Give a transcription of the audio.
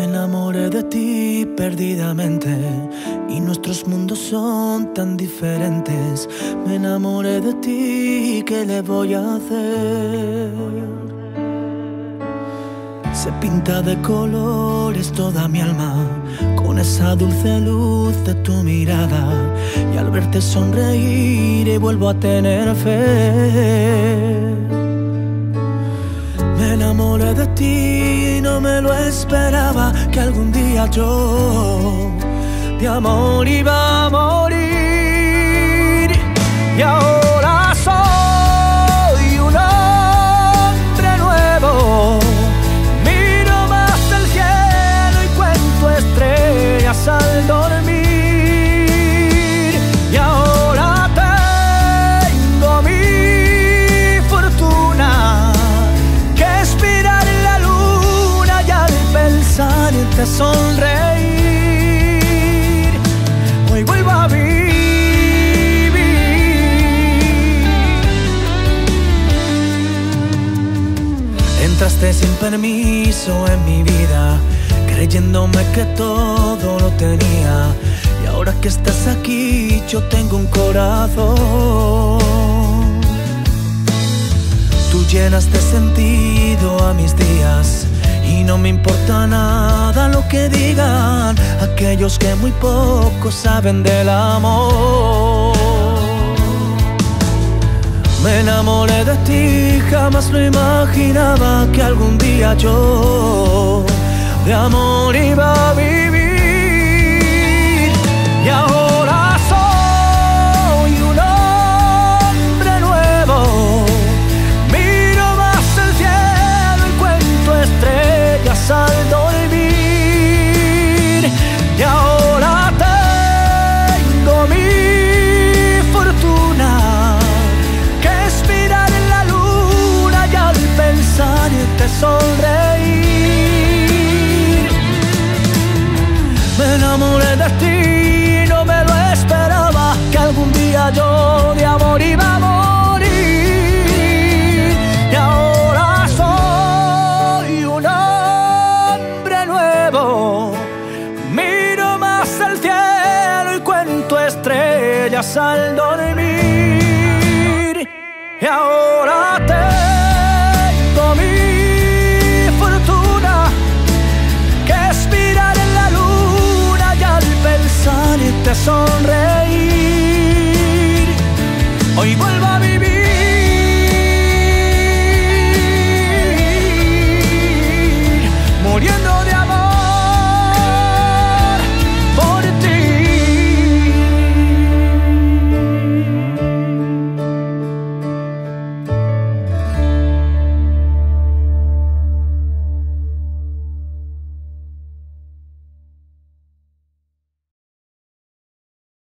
enamoré de ti perdidamente y nuestros mundos son tan diferentes. Me enamoré de ti, ¿qué le voy a hacer? Se pinta de colores toda mi alma con esa dulce luz de tu mirada y al verte sonreír y vuelvo a tener fe. Enamoré de ti no me lo esperaba que algún día yo de amor iba a morir sonreír. Hoy vuelvo a vivir. Entraste sin permiso en mi vida, creyéndome que todo lo tenía. Y ahora que estás aquí, yo tengo un corazón. Tú llenas de sentido a mis días no me importa nada lo que digan aquellos que muy poco saben del amor. Me enamoré de ti, jamás lo imaginaba que algún día yo de amor iba a vivir. Me enamoré de ti, no me lo esperaba que algún día yo de amor iba a morir. Y ahora soy un hombre nuevo. Miro más al cielo y cuento estrellas al dormir. Y ahora tengo sonreír.